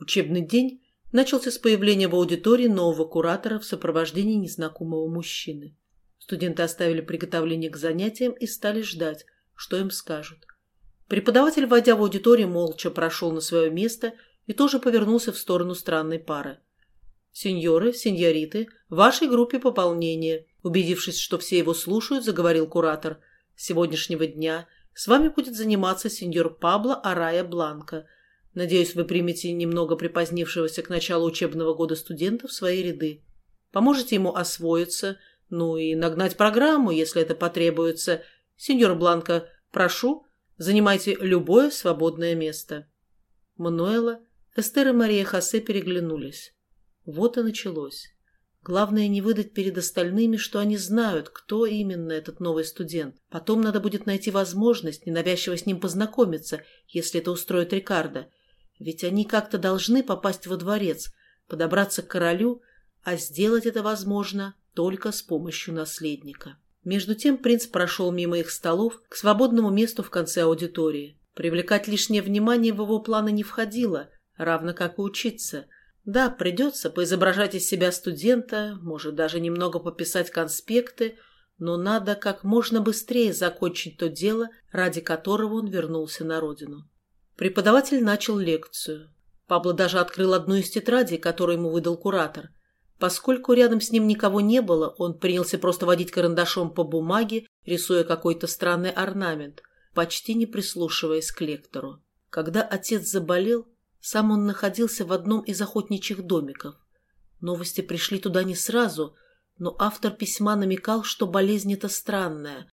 Учебный день начался с появления в аудитории нового куратора в сопровождении незнакомого мужчины. Студенты оставили приготовление к занятиям и стали ждать, что им скажут. Преподаватель, войдя в аудиторию, молча прошел на свое место и тоже повернулся в сторону странной пары. «Сеньоры, сеньориты, в вашей группе пополнение», убедившись, что все его слушают, заговорил куратор. «С сегодняшнего дня с вами будет заниматься сеньор Пабло Арая Бланка. Надеюсь, вы примете немного припозднившегося к началу учебного года студента в свои ряды. Поможете ему освоиться, ну и нагнать программу, если это потребуется. Сеньор Бланка, прошу, занимайте любое свободное место». Мануэла, Эстер и Мария Хосе переглянулись. Вот и началось. Главное не выдать перед остальными, что они знают, кто именно этот новый студент. Потом надо будет найти возможность ненавязчиво с ним познакомиться, если это устроит Рикардо. Ведь они как-то должны попасть во дворец, подобраться к королю, а сделать это возможно только с помощью наследника. Между тем принц прошел мимо их столов к свободному месту в конце аудитории. Привлекать лишнее внимание в его планы не входило, равно как и учиться – да, придется поизображать из себя студента, может даже немного пописать конспекты, но надо как можно быстрее закончить то дело, ради которого он вернулся на родину. Преподаватель начал лекцию. Пабло даже открыл одну из тетрадей, которую ему выдал куратор. Поскольку рядом с ним никого не было, он принялся просто водить карандашом по бумаге, рисуя какой-то странный орнамент, почти не прислушиваясь к лектору. Когда отец заболел, сам он находился в одном из охотничьих домиков. Новости пришли туда не сразу, но автор письма намекал, что болезнь эта странная.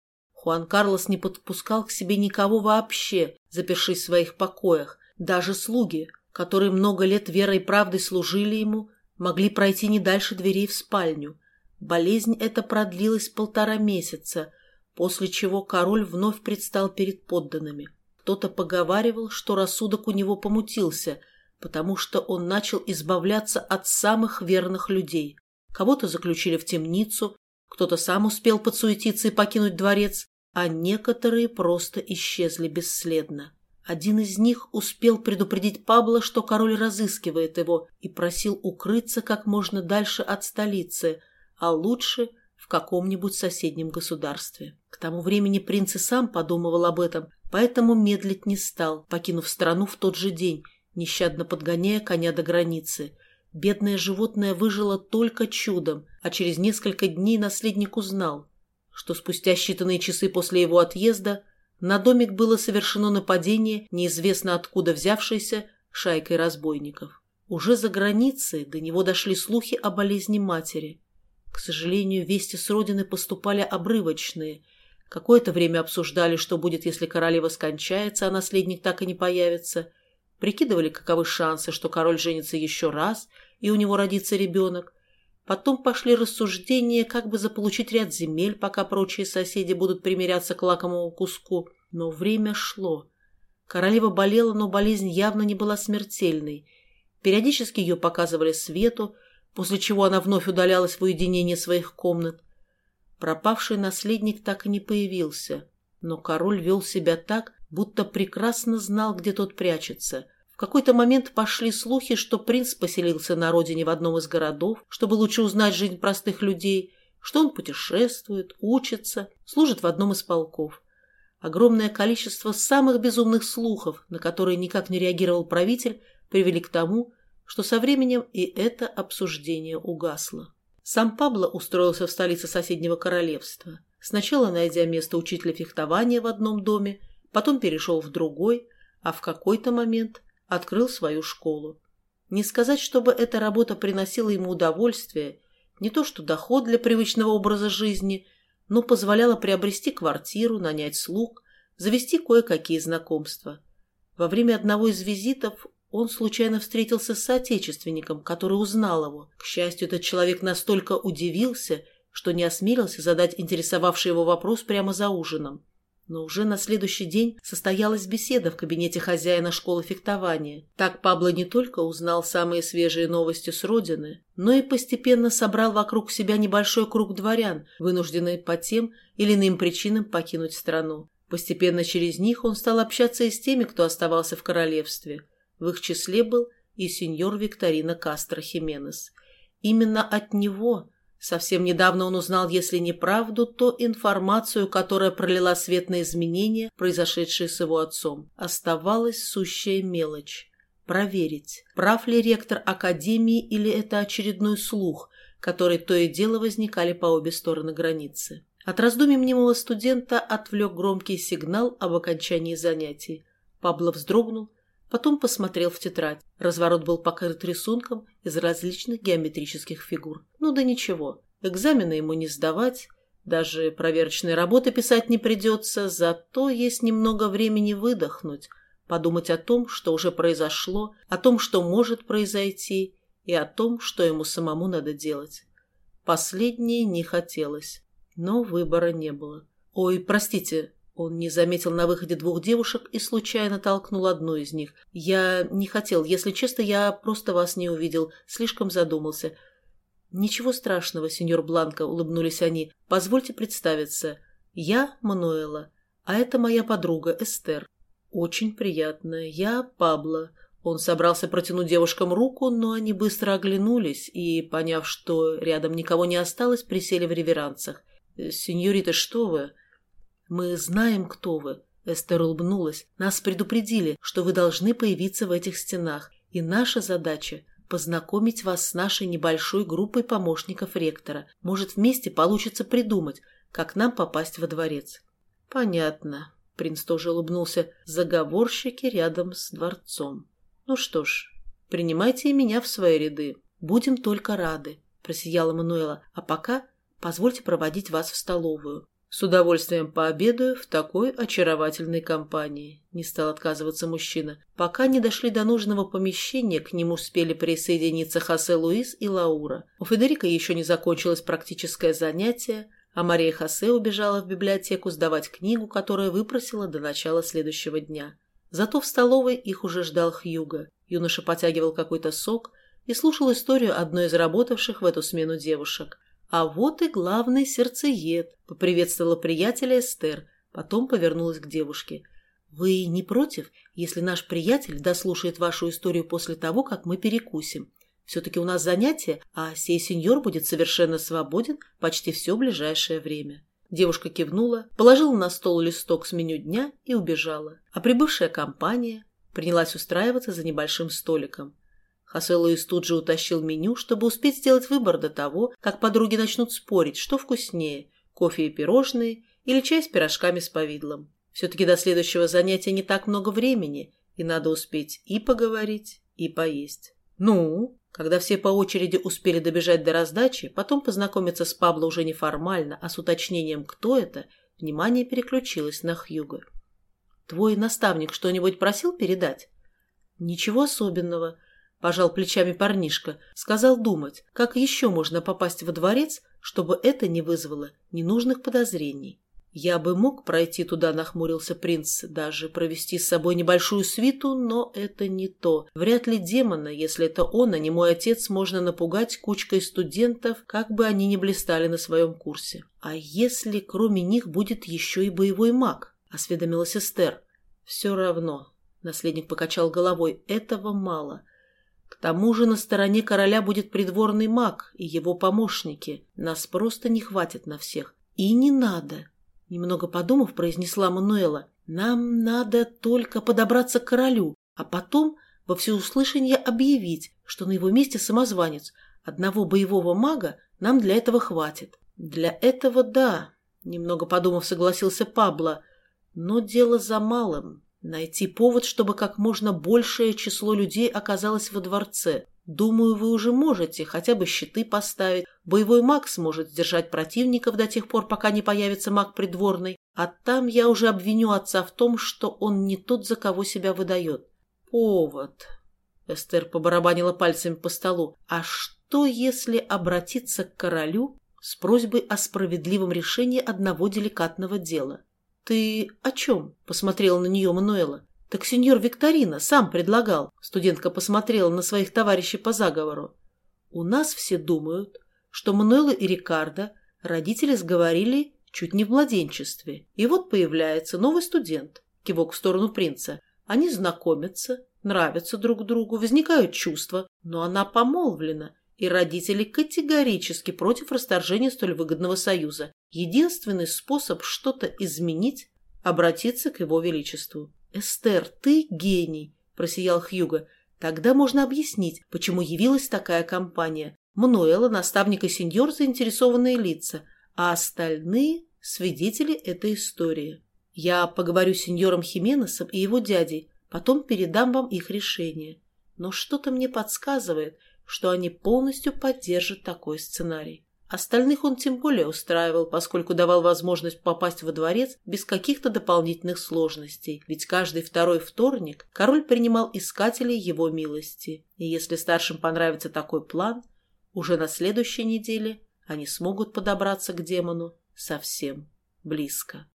Хуан Карлос не подпускал к себе никого вообще, запершись в своих покоях. Даже слуги, которые много лет верой и правдой служили ему, могли пройти не дальше дверей в спальню. Болезнь эта продлилась полтора месяца, после чего король вновь предстал перед подданными. Кто-то поговаривал, что рассудок у него помутился, потому что он начал избавляться от самых верных людей. Кого-то заключили в темницу, кто-то сам успел подсуетиться и покинуть дворец, а некоторые просто исчезли бесследно. Один из них успел предупредить Пабло, что король разыскивает его, и просил укрыться как можно дальше от столицы, а лучше в каком-нибудь соседнем государстве. К тому времени принц и сам подумывал об этом, поэтому медлить не стал, покинув страну в тот же день, нещадно подгоняя коня до границы. Бедное животное выжило только чудом, а через несколько дней наследник узнал, что спустя считанные часы после его отъезда на домик было совершено нападение, неизвестно откуда взявшееся, шайкой разбойников. Уже за границей до него дошли слухи о болезни матери. К сожалению, вести с родины поступали обрывочные – Какое-то время обсуждали, что будет, если королева скончается, а наследник так и не появится. Прикидывали, каковы шансы, что король женится еще раз, и у него родится ребенок. Потом пошли рассуждения, как бы заполучить ряд земель, пока прочие соседи будут примиряться к лакомому куску. Но время шло. Королева болела, но болезнь явно не была смертельной. Периодически ее показывали свету, после чего она вновь удалялась в уединение своих комнат. Пропавший наследник так и не появился, но король вел себя так, будто прекрасно знал, где тот прячется. В какой-то момент пошли слухи, что принц поселился на родине в одном из городов, чтобы лучше узнать жизнь простых людей, что он путешествует, учится, служит в одном из полков. Огромное количество самых безумных слухов, на которые никак не реагировал правитель, привели к тому, что со временем и это обсуждение угасло. Сам Пабло устроился в столице соседнего королевства. Сначала найдя место учителя фехтования в одном доме, потом перешел в другой, а в какой-то момент открыл свою школу. Не сказать, чтобы эта работа приносила ему удовольствие, не то что доход для привычного образа жизни, но позволяла приобрести квартиру, нанять слуг, завести кое-какие знакомства. Во время одного из визитов он случайно встретился с соотечественником, который узнал его. К счастью, этот человек настолько удивился, что не осмелился задать интересовавший его вопрос прямо за ужином. Но уже на следующий день состоялась беседа в кабинете хозяина школы фехтования. Так Пабло не только узнал самые свежие новости с родины, но и постепенно собрал вокруг себя небольшой круг дворян, вынужденные по тем или иным причинам покинуть страну. Постепенно через них он стал общаться и с теми, кто оставался в королевстве – в их числе был и сеньор Викторина Кастро Хименес. Именно от него Совсем недавно он узнал, если не правду, то информацию, которая пролила свет на изменения, произошедшие с его отцом. Оставалась сущая мелочь. Проверить, прав ли ректор Академии или это очередной слух, который то и дело возникали по обе стороны границы. От раздумий мнимого студента отвлек громкий сигнал об окончании занятий. Пабло вздрогнул, потом посмотрел в тетрадь. Разворот был покрыт рисунком из различных геометрических фигур. Ну да ничего, экзамены ему не сдавать, даже проверочные работы писать не придется, зато есть немного времени выдохнуть, подумать о том, что уже произошло, о том, что может произойти, и о том, что ему самому надо делать. Последнее не хотелось. Но выбора не было. «Ой, простите», он не заметил на выходе двух девушек и случайно толкнул одну из них. «Я не хотел. Если честно, я просто вас не увидел. Слишком задумался». «Ничего страшного, сеньор Бланко», — улыбнулись они. «Позвольте представиться. Я Мануэла, а это моя подруга Эстер. Очень приятно. Я Пабло». Он собрался протянуть девушкам руку, но они быстро оглянулись и, поняв, что рядом никого не осталось, присели в реверансах. «Сеньорита, что вы?» «Мы знаем, кто вы», — Эстер улыбнулась. «Нас предупредили, что вы должны появиться в этих стенах, и наша задача — познакомить вас с нашей небольшой группой помощников ректора. Может, вместе получится придумать, как нам попасть во дворец». «Понятно», — принц тоже улыбнулся. «Заговорщики рядом с дворцом. Ну что ж, принимайте и меня в свои ряды. Будем только рады», — просияла Мануэла. «А пока Позвольте проводить вас в столовую. С удовольствием пообедаю в такой очаровательной компании. Не стал отказываться мужчина. Пока не дошли до нужного помещения, к нему успели присоединиться Хосе Луис и Лаура. У Федерика еще не закончилось практическое занятие, а Мария Хосе убежала в библиотеку сдавать книгу, которую выпросила до начала следующего дня. Зато в столовой их уже ждал Хьюго. Юноша потягивал какой-то сок и слушал историю одной из работавших в эту смену девушек. «А вот и главный сердцеед», — поприветствовала приятеля Эстер, потом повернулась к девушке. «Вы не против, если наш приятель дослушает вашу историю после того, как мы перекусим? Все-таки у нас занятие, а сей сеньор будет совершенно свободен почти все ближайшее время». Девушка кивнула, положила на стол листок с меню дня и убежала. А прибывшая компания принялась устраиваться за небольшим столиком. Хосе Луис тут же утащил меню, чтобы успеть сделать выбор до того, как подруги начнут спорить, что вкуснее – кофе и пирожные или чай с пирожками с повидлом. Все-таки до следующего занятия не так много времени, и надо успеть и поговорить, и поесть. Ну, когда все по очереди успели добежать до раздачи, потом познакомиться с Пабло уже неформально, а с уточнением, кто это, внимание переключилось на Хьюго. «Твой наставник что-нибудь просил передать?» «Ничего особенного», пожал плечами парнишка, сказал думать, как еще можно попасть во дворец, чтобы это не вызвало ненужных подозрений. «Я бы мог пройти туда», — нахмурился принц, «даже провести с собой небольшую свиту, но это не то. Вряд ли демона, если это он, а не мой отец, можно напугать кучкой студентов, как бы они ни блистали на своем курсе. А если кроме них будет еще и боевой маг?» — осведомилась Эстер. «Все равно», — наследник покачал головой, — «этого мало». К тому же на стороне короля будет придворный маг и его помощники. Нас просто не хватит на всех. И не надо. Немного подумав, произнесла Мануэла. Нам надо только подобраться к королю, а потом во всеуслышание объявить, что на его месте самозванец. Одного боевого мага нам для этого хватит. Для этого да, немного подумав, согласился Пабло. Но дело за малым. Найти повод, чтобы как можно большее число людей оказалось во дворце. Думаю, вы уже можете хотя бы щиты поставить. Боевой маг сможет сдержать противников до тех пор, пока не появится маг придворный. А там я уже обвиню отца в том, что он не тот, за кого себя выдает. Повод. Эстер побарабанила пальцами по столу. А что, если обратиться к королю с просьбой о справедливом решении одного деликатного дела? «Ты о чем?» – посмотрела на нее Мануэла. «Так сеньор Викторина сам предлагал». Студентка посмотрела на своих товарищей по заговору. «У нас все думают, что Мануэла и Рикардо родители сговорили чуть не в младенчестве. И вот появляется новый студент, кивок в сторону принца. Они знакомятся, нравятся друг другу, возникают чувства, но она помолвлена, и родители категорически против расторжения столь выгодного союза. Единственный способ что-то изменить – обратиться к его величеству. «Эстер, ты гений!» – просиял Хьюго. «Тогда можно объяснить, почему явилась такая компания. Мануэла, наставник и сеньор – заинтересованные лица, а остальные – свидетели этой истории. Я поговорю с сеньором Хименесом и его дядей, потом передам вам их решение. Но что-то мне подсказывает, что они полностью поддержат такой сценарий. Остальных он тем более устраивал, поскольку давал возможность попасть во дворец без каких-то дополнительных сложностей, ведь каждый второй вторник король принимал искателей его милости, и если старшим понравится такой план, уже на следующей неделе они смогут подобраться к демону совсем близко.